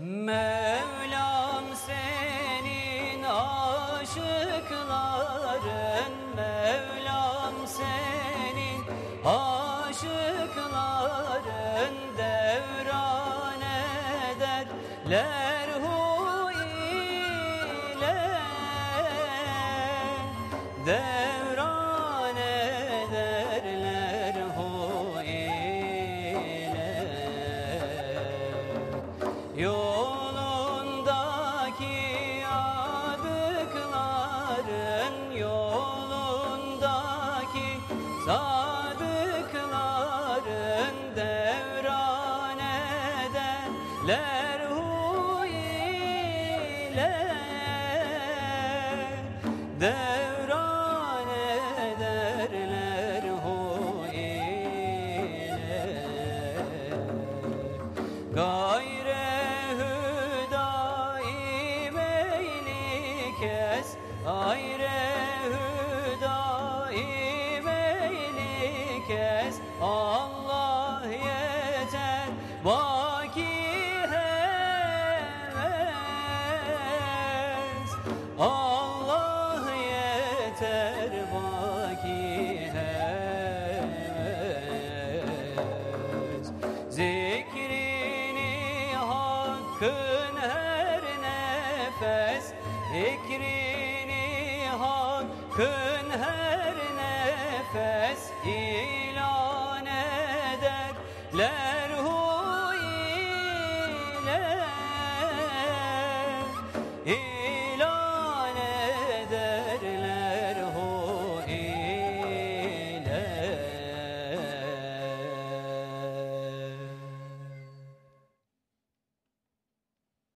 Mevlam senin aşıkların Mevlam senin aşıkların devran ederler hu ile devran ederler hu ile devran ederler hu Gayre kes Gayre hüdaim eyni kes. Allah yeter baki der vaki heves Zikrini hakkın her nefes. Zikrini hakkın her nefes. İlan ederler hu